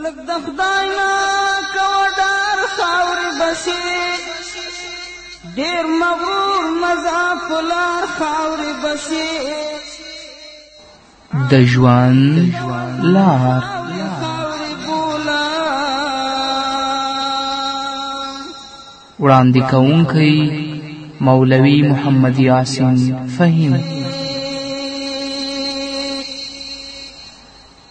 لږ د خدای نه کوه ډار خاورې به شي ډېر مغرور مه ځه په لار خاورې به شي د ژوند لار وړاندې کوونکی مولوي محمد یاسین فهیم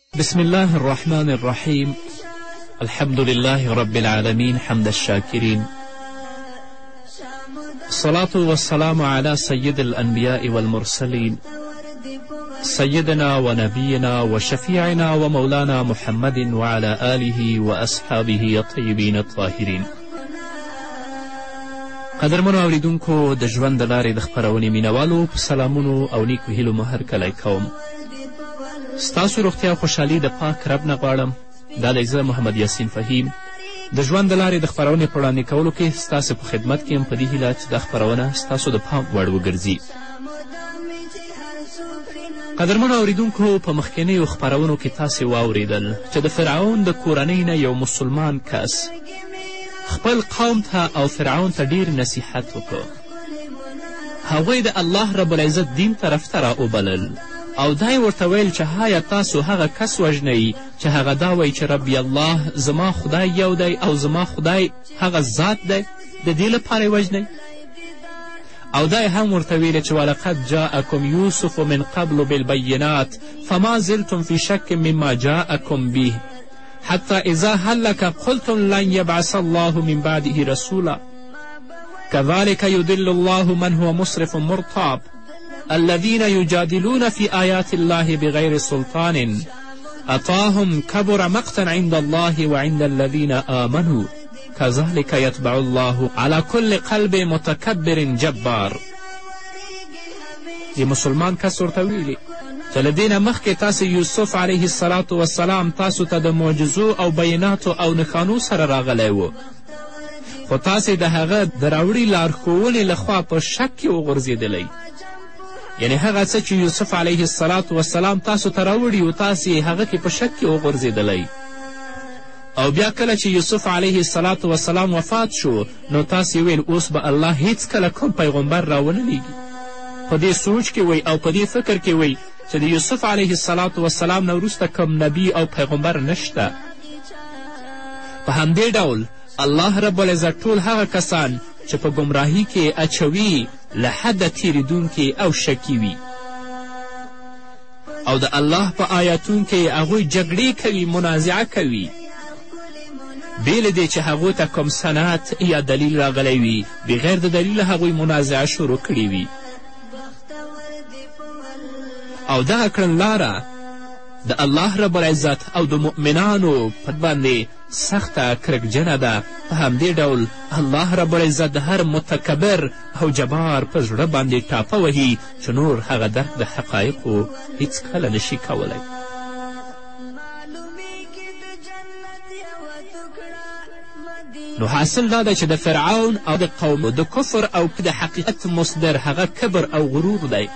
بسم الله الرحمن الرحيم الحمد لله رب العالمين حمد الشاكرين الصلاة والسلام على سيد الأنبياء والمرسلين سيدنا ونبينا وشفيعنا ومولانا محمد وعلى آله وأصحابه الطيبين الطاهرين قدرمنو اوریدونکو د ژوند د لارې د خپرونې مینوالو په سلامونو او نیکو هیلو مو هرکلی کوم ستاسو روغتیا او خوشحالي د پاک رب نه غواړم دا دی زه محمد یاسین فهیم د ژوند د لارې د خپرونې په وړاندې کولو کې ستاسو په خدمت کې یم په دې هیله چې دا خپرونه ستاسو د پام وړ وګرځي قدرمنو اوریدونکو په مخکینیو خپرونو کې تاسې واوریدل چې د فرعون د کورنۍ نه یو مسلمان کس خپل قوم ته او فرعون ته ډیر نصیحت وکړ هغوی د الله رب العزت دین طرف ته راوبلل او دا یې ورته ویل چې هایا تاسو هغه کس وژنئ چې هغه دا وایي چې ربی الله زما خدای یو دی او زما خدای هغه ذات دی د دې لپاره یې وژنئ او دا یې هم ورته ویلې چې ولقد جاءکم یوسف من قبل بالبینات فما زلتم فی شک مما جاءکم به حتی اذا هلک قلتم لن یبعث الله من بعده رسولا كذلك يدل الله من هو مصرف مرتاب الذين يجادلون في آيات الله بغير سلطان أتاهم كبر مقتا عند الله وعند الذين آمنوا كذلك يتبع الله على كل قلب متكبر جبار یې مسلمان کس ورته ویلي چې له دې نه مخکې تاسې یوسف علیه السلام تاسو ته د معجزو او بیناتو او نښانو سره راغلی و خو تاسې د هغه د راوړي لارښوونې له خوا په شک کې وغورځېدلی یعنې هغه څه چې یوسف علیه السلام وسلام تاسو ته راوړي و تاسې هغه کې په شک کې وغورځېدلی او بیا کله چې یوسف علیه السلام وسلام وفات شو نو تاسې ویل اوس به الله هیڅکله کوم پیغمبر راونه لیږي په دې سوچ کې وئ او په دې فکر کې وئ چې د یوسف علیه السلام وسلام نه وروسته کوم نبی او پیغمبر نشته په همدې ډول الله رب العزت ټول هغه کسان چې په ګمراهی کې اچوي له حده تیریدونکي او شکی وي او د الله په آیاتون کې هغوی جګړې کوي منازعه کوي بې له دې چې هغو ته کوم صنعت یا دلیل راغلی وي بغیر د دلیل هغوی منازعه شروع کړې وي او دغه کړنلاره د الله رب العزت او د مؤمنانو په باندې سخته کرکجنه ده په همدې ډول الله رب العزت د هر متکبر او جبار په زړه باندې ټاپه وهي چې نور هغه درک د حقایقو هیڅکله نشي کولی نو حاصل دا ده چې د فرعون او د قومو د کفر او د حقیقت مصدر هغه کبر او غرور دی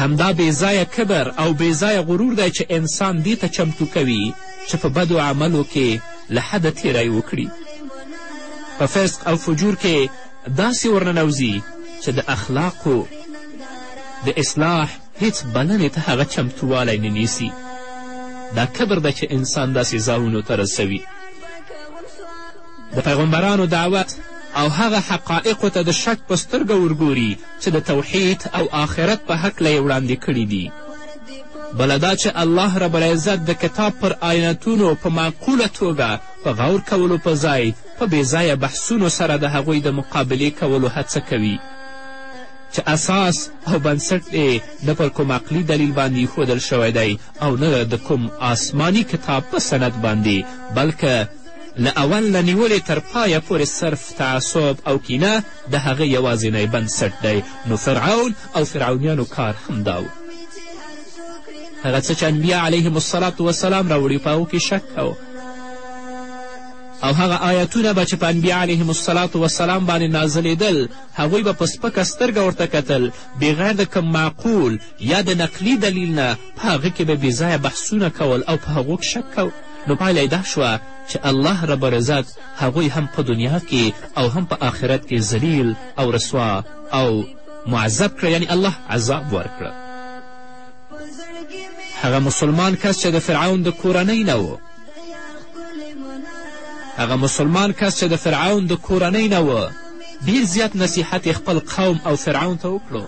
همدا بېځایه کبر او بېځایه غرور دی چې انسان دې ته چمتو کوي چې په بدو عملو کې له حده تیری وکړي په فسق او فجور کې داسې ورننوځي چې د اخلاقو د اصلاح هیڅ بلنې ته هغه چمتووالی نه نیسي دا کبر ده چې انسان داسې ځایونو ته رسوي د پیغمبرانو دعوت او هغه حقایقو ته د شک په سترګه ورګوري چې د توحید او آخرت په هکله یې وړاندې کړي دي بله دا چې الله رب العزت د کتاب پر آیتونو په معقوله توګه په غور کولو په ځای په بېځایه بحثونو سره د هغوی د مقابلې کولو هڅه کوي چې اساس او بنسټ یې نه پر کوم عقلي دلیل باندې ایښودل شوی دی او نه د کوم آسماني کتاب په سند باندې بلکه له اول نه نیولې تر پایه پورې صرف تعصب او کینه د هغه یوازینی بنسټ دی نو فرعون او فرعونیانو کار همدا و هغه څه چې انبیا علیهم الصلاة وسلام راوړي په هغو کې شک کوه او هغه آیتونه به چې په انبیا علیهم الصلاة وسلام باندې نازلېدل هغوی به په سپکه سترګه ورته کتل بغیر د کوم معقول یا د نقلي دلیل نه په هغه کې به بېځایه بحثونه کول او په هغو کې شک کول نو پایله یې دا شوه چې الله رب العزت هغوی هم په دنیا کې او هم په آخرت کې ذلیل او رسوا او معذب کړه یعنی الله عذاب ورکړه هغه مسلمان کس چې د فرعون د کورنۍ نه و هغه مسلمان کس چې د فرعون د کورنۍ نه و ډیر زیات نصیحت یې خپل قوم او فرعون ته وکړو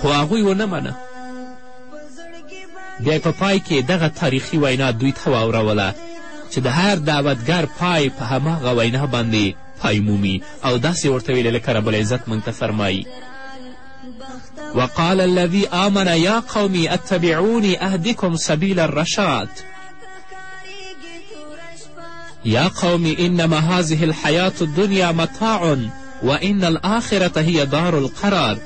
خو هغوی ونه منه بیا په پای کې دغه تاریخي وینا دوی ته واوروله چې د هر دعوتګر پای په هماغه وینا باندې پای مومي او داسې ورته ویلې لکه رب العزت موږ ته فرمایي وقال الذي آمن يا قومي اتبعوني أهدكم سبيل الرشاد يا قومي إنما هذه الحياة الدنيا متاع وإن الآخرة هي دار القرار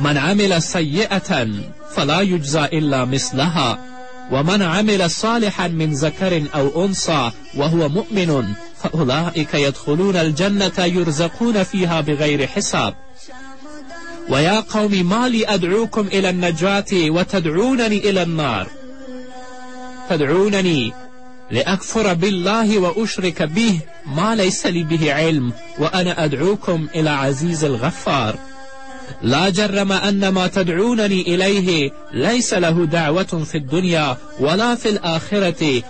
من عمل سيئة فلا يجزى إلا مثلها ومن عمل صالحا من ذكر أو أنصى وهو مؤمن فأولئك يدخلون الجنة يرزقون فيها بغير حساب ويا قوم ما لي أدعوكم إلى النجاة وتدعونني إلى النار تدعونني لأكفر بالله وأشرك به ما ليس لي به علم وأنا أدعوكم إلى عزيز الغفار لا جرم أن ما تدعونني إليه ليس له دعوة في الدنيا ولا في الآخرة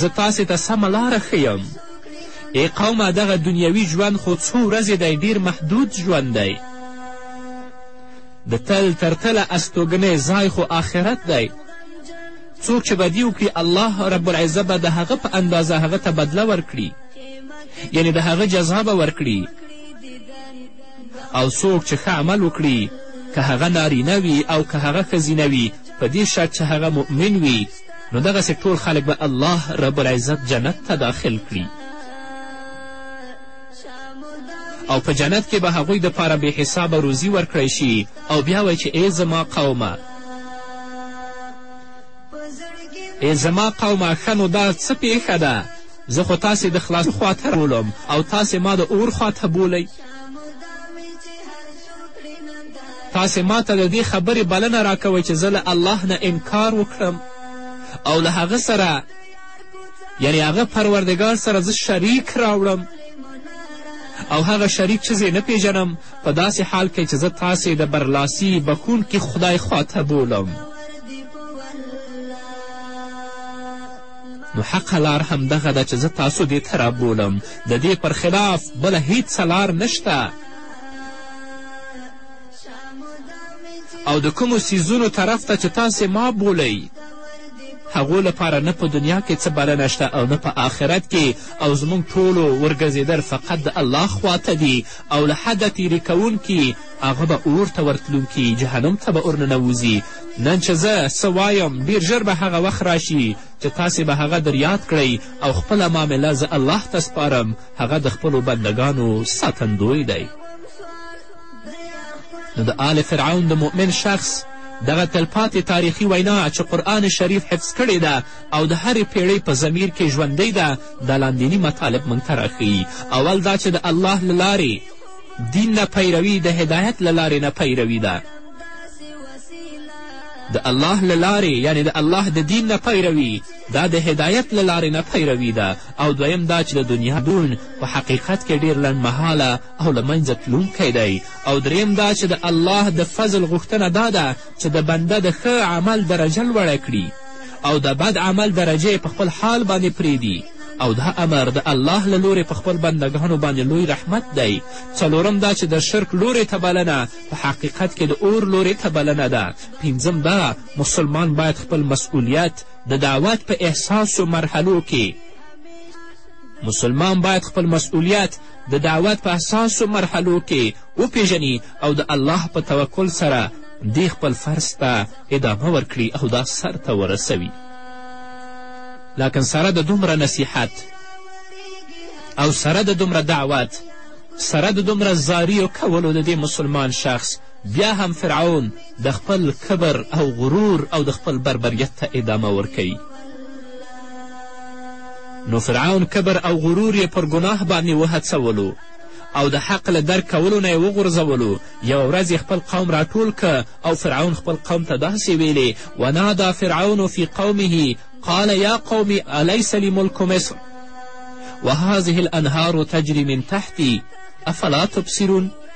زه تاسې ته سمه لاره ښیم ای قومه دغه دنیوي ژوند خو څو ورځې دی ډیر محدود ژوند دی د تل تر تله استوګنې ځای خو آخرت دی څوک چې بدی وکړي الله رب العزه به د هغه په اندازه هغه ته بدله ورکړي یعنی د هغه جزا به ورکړي او څوک چې ښه عمل وکړي که هغه نارینه وي او که هغه ښځینه وي په دې شرط چې هغه مؤمن وي نو دغسې ټول خلک به الله رب العزت جنت ته داخل کړي او په جنت کې به هغوی دپاره بې حسابه روزي ورکړی شي او بیا وایي چې ای زما قومه ای زما قومه ښه نو دا څه پېښه ده زه خو تاسې د خلاص خواته بولم او تاسې ما د اور خواته بولئ تاسې ما ته د دې خبرې بلنه راکوئ چې زه له الله نه انکار وکړم او له هغه سره یعنی هغه پروردګار سره زه شریک راوړم او هغه شریک چې زه نه پیژنم په داسې حال کې چې زه تاسې د برلاسي بخونکي خدای خواته بولم نو حقه لار همدغه ده چې زه تاسو دې ته رابولم د دې پر خلاف بله هیڅ لار نشته او د کومو سیزونو طرف ته چې تاسې ما بولئ هغو لپاره نه په دنیا کې څه بلنه شته او نه په آخرت کې او زموږ ټولو ورګرځېدل فقط د الله خواته دي او له حده تیري کوونکي هغه به اور ته ورتلونکي جهنم ته به ورننوځي نن چې زه څه وایم ډېر ژر به هغه وخت راشي چې تاسې به هغه در یاد کړئ او خپله معامله زه الله ته سپارم هغه د خپلو بندګانو ساتندوی دی نو د آل فرعون د مؤمن شخص دغه تلپاتې تاریخي وینا چې قرآن شریف حفظ کړې ده او د هرې پیړۍ په ضمیر کې ژوندۍ ده دا لاندیني مطالب موږ ته راښیي اول دا چې د الله له لارې دین نه پیروي د هدایت له لارې نه پیروي ده د الله له لارې یعنې د الله د دین نه پیروي دا د هدایت له لارې نه پیروي ده او دویم دا چې د دنیا دون په حقیقت کې ډېر لنډمهاله او له منځه تلونکی دی او دریم دا چې د الله د فضل غوښتنه دا ده چې د بنده د ښه عمل درجه لوړه کړي او د بد عمل درجه په خپل حال باندې پرېږدي او دا امر د الله له لورې په خپل بندګانو باندې لوی رحمت دی څلورم دا چې د شرک لورې ته بلنه په حقیقت کې د اور لورې ته بلنه ده پنځم دا مسلمان باید خپل مسئولیت د دعوت په احساسو مرحلو کې مسلمان باید خپل مسئولیت د دعوت په حساسو مرحلو کې وپیژني او د الله په توکل سره دې خپل فرض ته ادامه ورکړي او دا سر ته ورسوي لکن سره د دومره نصیحت او سره د دومره دعوت سره د دومره زاریو کولو د دې مسلمان شخص بیا هم فرعون د خپل کبر او غرور او د خپل بربریت ته ادامه ورکوي نو فرعون کبر او غرور یې پر ګناه باندې وهڅولو او د حق له درک کولو نه یې وغورځولو یوه ورځ یې خپل قوم راټول که او فرعون خپل قوم ته داسې ویلې ونادا فرعون فی قومه قال یا قوم الیس لی ملک مصر وهذه الانهار تجری من تحتی افلا تبصرون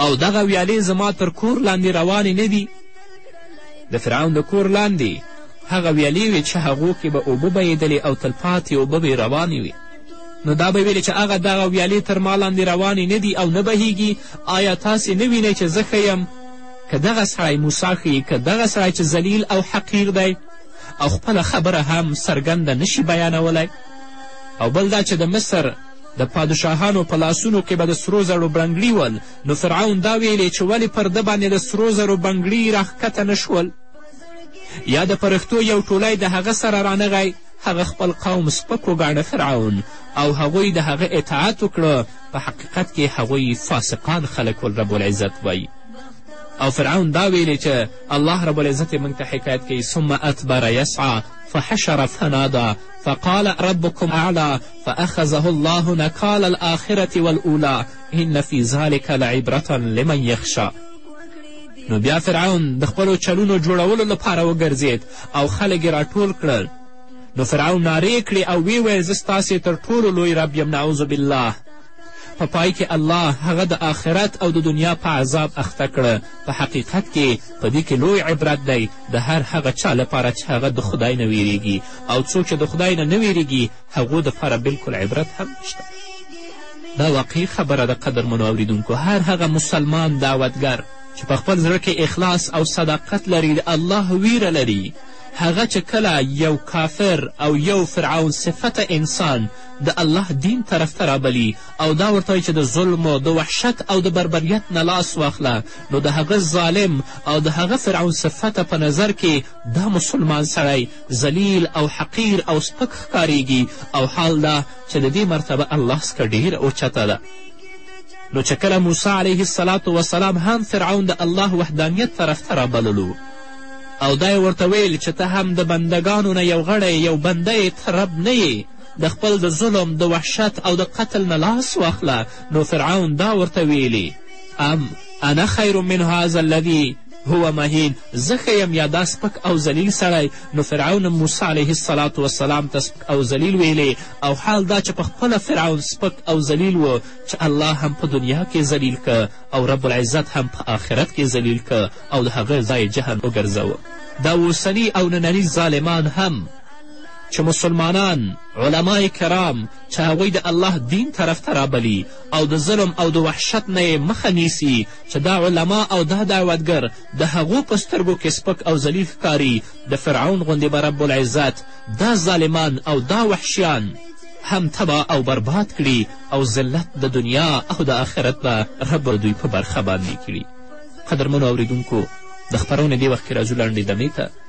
او دغه ویالې زما تر کور لاندې روانې نه دي د فرعون د کور لاندې هغه ویالې وې چې هغو کې به اوبه بهیدلې او تلپاتې اوبه به روانې وې نو دا به ویلې چې هغه دغه ویالې تر ما لاندې روانې نه دي او نه بهیږي آیا تاسې نه وینئ چې زه ښه یم که دغه سړی موسی ښیي که دغه سړی چې ذلیل او حقیر دی او خپله خبره هم څرګنده نشي بیانولی او بل دا چې د مصر د پادشاهانو په لاسونو کې به د سرو زرو بنګړي ول نو فرعون دا ویلې چې ولې پر ده باندې د سرو زرو بنګړي راښکته نه شول یا د پرښتو یو ټولی د هغه سره رانغی هغه خپل قوم سپک وګاڼه فرعون او هغوی د هغه اطاعت وکړه په حقیقت کې هغوی فاسقان خلک ول رب العزت وایي او فرعون دا ویلې چې الله رب العزت یې موږ ته حکایت کوي ثم اتبر یسعا فحشر فنادا فقال ربكم اعلی فاخذه الله نکال الاخرة والاولی ان فی ذلک لعبرة لمن یخشا نو بیا فرعون د خپلو چلونو جوړولو لپاره وګرځېد او خلک یې راټول کړل نو فرعون نارې کړې او ویې ویل زه ستاسې تر ټولو لوی رب یم نعوذ بالله په پای کې الله هغه د آخرت او د دنیا په عذاب اخته کړه په حقیقت کې په دې کې لوی عبرت دی د هر هغه چا لپاره چې هغه د خدای نه ویریږي او څوک چې د خدای نه نه ویریږي هغو دپاره بلکل عبرت هم نشته دا واقعي خبره ده قدرمنو اوریدونکو هر هغه مسلمان دعوتګر چې په خپل زړه کې اخلاص او صداقت لري د الله ویره لري هغه چې کله یو کافر او یو فرعون صفته انسان د الله دین طرف ته رابلي او دا ورته وایي چې د ظلمو د وحشت او د بربریت نه لاس واخله نو د هغه ظالم او د هغه فرعون صفته په نظر کې دا مسلمان سړی ذلیل او حقیر او سپک ښکاریږي او حال دا چې د دې مرتبه الله څخه ډیره اوچته ده نو چې کله موسی علیه السلام وسلام هم فرعون د الله وحدانیت طرف ته رابللو او دا ورته ویل چې ته هم د بندګانو نه یو غړی یو بنده یې ته رب نه یې د خپل د ظلم د وحشت او د قتل نه لاس واخله نو فرعون دا ورته ویلي ام انا خیر من هذا الذي هو مهین زه ښه یم یا دا سپک او ذلیل سړی نو فرعون هم موسی علیه السلام وسلام ته سپک او ذلیل ویلې او حال دا چې پخپله فرعون سپک او ذلیل و چې الله هم په دنیا کې ذلیل که او رب العزت هم په آخرت کې ذلیل که او د هغه ځای جهن وګرځوه دا اوسني او ننني ظالمان هم چې مسلمانان علما کرام چې هغوی د الله دین طرف ته رابلي او د ظلم او د وحشت نه یې مخه نیسي چې دا علما او دا دعوتګر د هغو په سترګو کې سپک او ذلیل ښکاري د فرعون غوندې به رب العزت دا ظالمان او دا وحشیان هم تبا او برباد کړي او ذلت د دنیا او د آخرت به رب دوی په برخه باندې کړي قدرمنو اوریدونکو د خپرونې دې وخت کې راځو لنډې دمې ته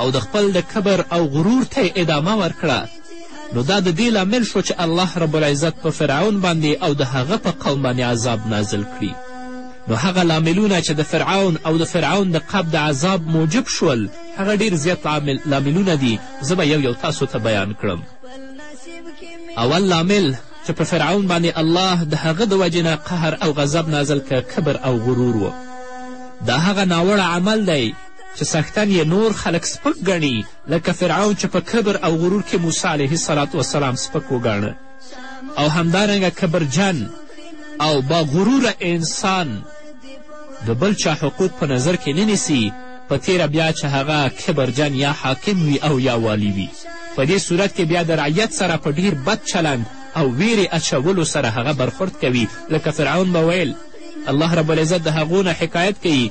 او د خپل د کبر او غرور ته یې ادامه ورکړه نو دا د دې لامل شو چې الله رب العزت په فرعون باندې او د هغه په قوم باندې عذاب نازل کړي نو هغه لاملونه چې د فرعون او د فرعون د قب د عذاب موجب شول هغه ډیر زیات لاملونه دي زه به یو یو تاسو ته بیان کړم اول لامل چې په فرعون باندې الله د هغه د وجې نه قهر او غضب نازل که کبر او غرور و دا هغه ناوړه عمل دی چې څښتن یې نور خلک سپک ګڼي لکه فرعون چې په کبر او غرور کې موسی علیه السلام وسلام سپک وګاڼه او همدارنګه کبرجن او با غروره انسان د بل چا حقوق په نظر کې نه نیسي په تیره بیا چې هغه کبرجن یا حاکم وي او یا والی وي په دې صورت کې بیا د رعیت سره په ډیر بد چلند او ویرې اچولو سره هغه برخورد کوي لکه فرعون به ویل الله رب العزت د هغو نه حکایت کوي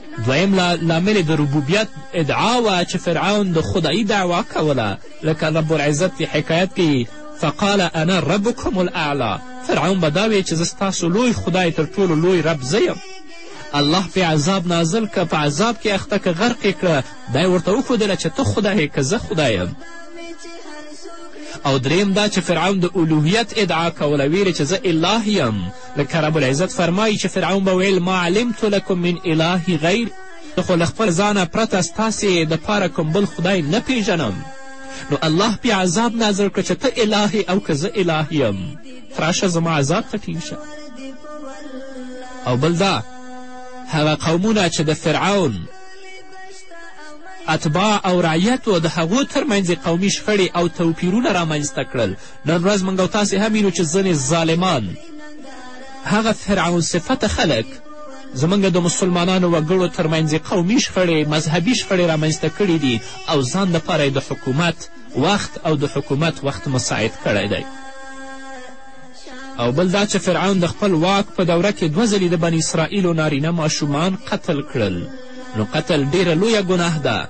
دویم لامل یې د ربوبیت ادعا وه چې فرعون د خدایي دعوا کوله لکه رب العزت یې حکایت کوي فقال انا ربکم الاعلی فرعون به دا وی چې زه ستاسو لوی خدای تر ټولو لوی رب زه یم الله پې عذاب نازل که په عذاب کې اخته که غرق یې کړه دا یې ورته وښودله چې ته خدای که زه خدای یم او دریم دا چې فرعون د الوهیت ادعا کوله ویلې چې زه الله یم لکه رب العزت فرمایي چې فرعون به ویل ما علمت لکم من اله غیر زه خو له خپل ځانه پرته ستاسې دپاره کوم بل خدای نه پیژنم نو الله بیا عذاب نازل کړ چې ته اله او که زه اله یم راشه زما عذاب ته ټینګ شه او بل دا هغه قومونه چې د فرعون اتباع او رعیتو د هغو ترمنځ قومي شخړې او توپیرونه رامنځته کړل نن ورځ موږ او تاسې هم وینو چې ځینې ظالمان هغه فرعون صفته خلک زموږ د مسلمانانو وګړو ترمنځ قومي شخړې مذهبي شخړې رامنځته کړي دي او ځان دپاره یې د حکومت وخت او د حکومت وخت مساعد کړی دی او بل دا چې فرعون د خپل واک په دوره کې دوه ځلې د بني اسرائیلو نارینه ماشومان قتل کړل نو قتل ډیره لویه ګناه ده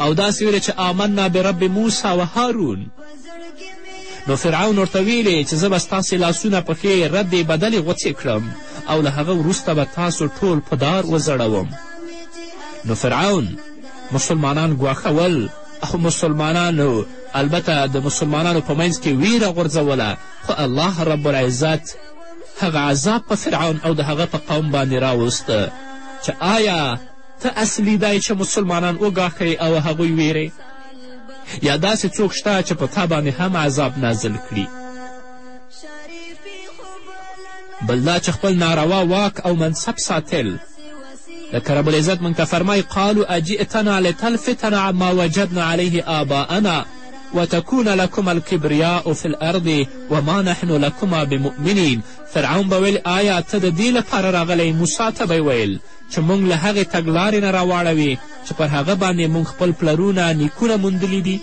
او داسې ویلې چې آمنا برب موسی و هارون نو فرعون ورته ویلې چې زه به ستاسې لاسونه پښې ردې بدلې غوڅې کړم او له هغه وروسته به تاسو ټول په دار وځړوم نو فرعون مسلمانان ګواښول او مسلمانانو البته د مسلمانانو په منځ کې ویره غورځوله خو الله رب العزت هغه عذاب په فرعون او د هغه په قوم باندې راوست چې آیا ته اصلي دا یې چې مسلمانان وګاښئ او هغوی ویرئ یا داسې څوک شته چې په تا باندې هم عذاب نازل کړي بل دا چې خپل ناروا واک او منصب ساتل لکه رب العزت موږ ته فرمایي قالو اجئتنا لتلفتنا عما وجدنا علیه آباءنا وتكون لكم الكبرياء في الارض وما نحن لكما بمؤمنين فرعون به ویل آیا ته د دې لپاره راغلی موسی ته به ویل چې موږ له هغې تګلارې نه راواړوې چې پر هغه باندې موږ خپل پلرونه نیکونه موندلي دي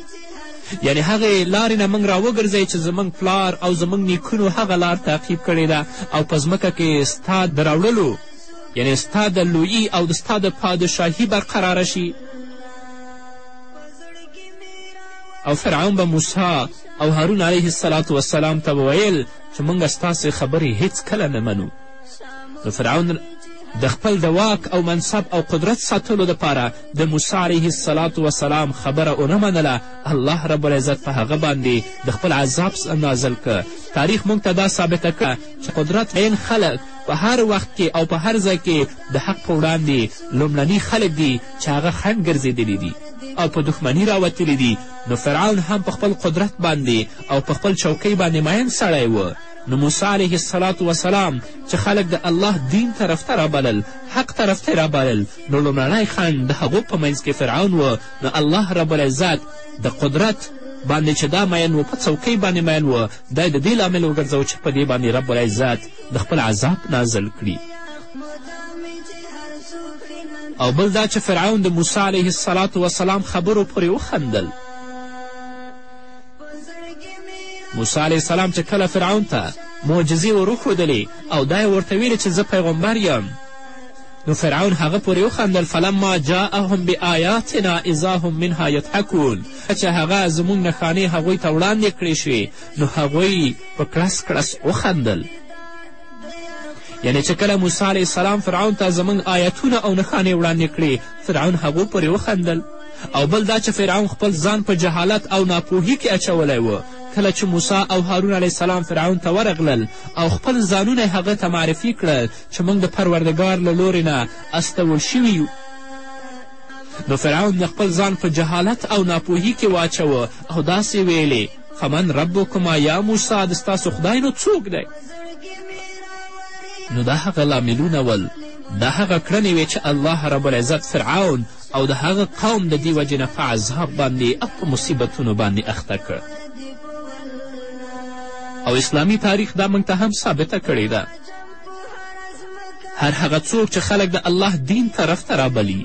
یعنې هغې لارې نه موږ راوګرځئ چې زموږ پلار او زموږ نیکونو هغه لار تعقیب کړې ده او په ځمکه کې ستا د راوړلو یعنې ستا د لویي او د ستا د پادشاهي برقراره شي او فرعون به موسی او هارون علیه السلام ته ویل چې موږ ستاسې خبرې هیڅکله نه منو نو فرعون د خپل د واک او منصب او قدرت ساتلو دپاره د موسی علیه السلام وسلام خبره ونه منله الله رب العزت په هغه باندې د خپل عذاب نازل که تاریخ موږ ته دا ثابته کړه چې قدرت عین خلک په هر وخت کې او په هر ځای کې د حق په وړاندې لومړني خلک دي چې هغه خنډ ګرځېدلي دي او په دښمني راوتلي دي نو فرعون هم په خپل قدرت باندې او په خپل چوکۍ باندې مین سړی و نو موسی علیه السلام وسلام چې خلک د الله دین طرف ته رابلل حق طرف ته رابلل نو لومړنی خنډ د هغو په منځ کې فرعون و نو الله رب العزت د قدرت باندې چې دا مین و په څوکۍ باندې مین و دا د دې لامل وګرځوه چې په دې باندې رب العزت د خپل عذاب نازل کړي او بل دا چې فرعون د موسی علیه السلام خبرو پورې وخندل موسی علیه السلام چې کله فرعون ته معجزې وروښودلې او دا یې ورته ویلې چې زه پیغمبر یم نو فرعون هغه پورې وخندل فلما جاءهم بآیاتنا اذا هم منها یضحکون چې هغه زموږ نښانې هغوی ته وړاندې کړې شوې نو هغوی په کړس کړس وخندل یعنې چې کله موسی علیه السلام فرعون ته زموږ آیتونه او نښانې وړاندې کړې فرعون هغو پورې وخندل او بل دا چې فرعون خپل ځان په جهالت او ناپوهي کې اچولی و کله چې موسی او هارون علیه السلام فرعون ته ورغلل او خپل ځانونه یې هغه ته معرفي کړل چې موږ د پروردګار له لورې نه استول شوي یو نو فرعون د خپل ځان په جهالت او ناپوهي کې واچوه او داسې ویلې فمن ربکما یا موسی د ستاسو خدای نو څوک دی نو دا هغه لاملونه ول دا هغه کړنې وې چې الله رب العزت فرعون او د هغه قوم د دې وجې نه په عذاب باندې او په مصیبتونو باندې اخته کړ او اسلامي تاریخ دا موږ ته هم ثابته کړې ده هر هغه څوک چې خلک د الله دین طرف ته رابلي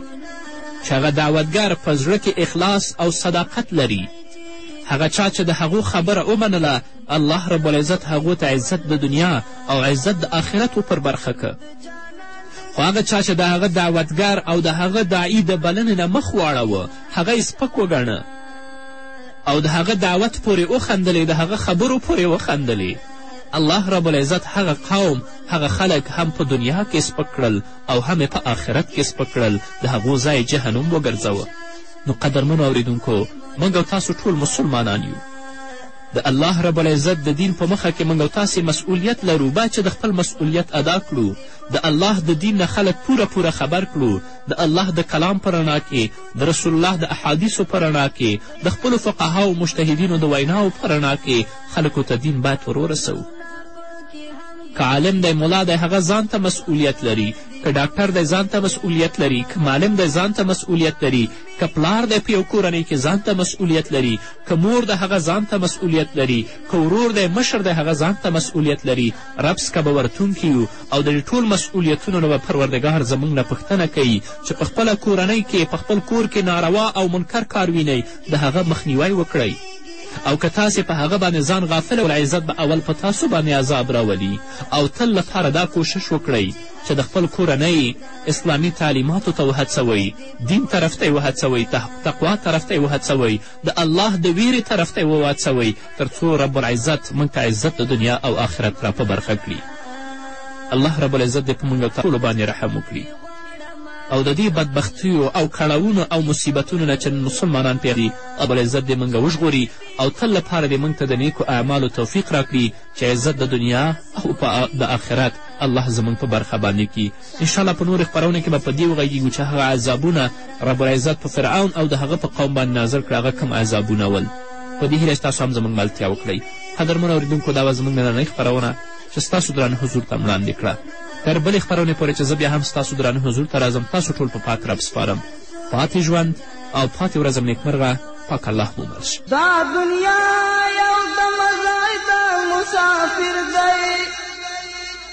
چې هغه دعوتګر په زړه کې اخلاص او صداقت لري هغه چا چې د هغو خبره ومنله الله رب العزت هغو ته عزت د دنیا او عزت د آخرت و پر برخه که خو هغه چا چې د هغه دعوتګر او د هغه داعي د بلنې نه مخ واړوه هغه یې سپک وګڼه او د هغه دعوت پورې وخندلې د هغه خبرو پورې وخندلې الله رب العزت هغه قوم هغه خلک هم په دنیا کې سپک کړل او هم په آخرت کې سپک کړل د هغو ځای جهنم وګرځوه نو قدرمنو اوریدونکو موږ او تاسو ټول مسلمانان یو د الله رب العزت د دین په مخه کې موږ او تاسې مسؤلیت لرو باید چې د خپل مسؤلیت ادا کړو د الله د دین نه خلک پوره پوره خبر کړو د الله د کلام په رڼا کې د رسول الله د احادیثو په رڼا کې د خپلو فقهاو مجتهدینو د ویناو په رڼا کې خلکو ته دین باید ور ورسوو که عالم دی ملا دی هغه ځان ته مسؤلیت لري که ډاکټر دی ځان ته مسؤلیت لري که معلم دی ځان ته مسؤلیت لري که پلار دی په یو کورنۍ کې ځان ته مسؤلیت لري که مور ده هغه ځان ته مسؤلیت لري که ورور دی مشر دی هغه ځان ته مسؤلیت لري رب څخه به ورتونکي یو او د دې ټول مسؤلیتونو نه به پروردګار زموږ نه پوښتنه کوي چې په خپله کورنۍ کې په خپل کور کې ناروا او منکر کار وینئ د هغه مخنیوی وکړئ او که تاسې په هغه باندې ځان غافل او عزت به اول په تاسو باندې عذاب راولي او تل لپاره دا کوشش وکړئ چې د خپل کورنۍ اسلامي تعلیماتو ته وهڅوئ دین طرف ته یې وهڅوئ، تقوا طرف ته یې وهڅوئ، د الله د ویرې طرف ته یې وهڅوئ تر څو رب العزت موږ ته عزت د دنیا او آخرت را په برخه کړي. الله رب العزت دې په موږ او تاسو ټولو باندې رحم وکړي او د دې بدبختیو او کړاوونو او مصیبتونو نه چې نن مسلمانان پرې دي رب العزت دې موږ وژغوري او تل لپاره دې موږ ته د نیکو اعمالو توفیق راکړي چې عزت د دنیا او د آخرت الله زموږ په برخه باندې کړي ان شاء الله په نورو خپرونو کې به په دې وغږېږو چې هغه عذابونه رب العزت په فرعون او د هغه په قوم باندې نازل کړه هغه کوم عذابونه ول په دې هیله چې تاسو هم زموږ ملتیا وکړئ قدرمن اورېدونکو دا وه زموږ نننۍ خپرونه چې ستاسو درانه حضور ته وړاندې کړه تر بلې خپرونې پورې چې زه بیا هم ستاسو درانه حضور ته راځم تاسو ټول په پاک رب سپارم پاتې ژوند او پاتې ورځ هم نیکمرغه پاک الله مو مل شي دا دنیا یو د مزای د مسافر دی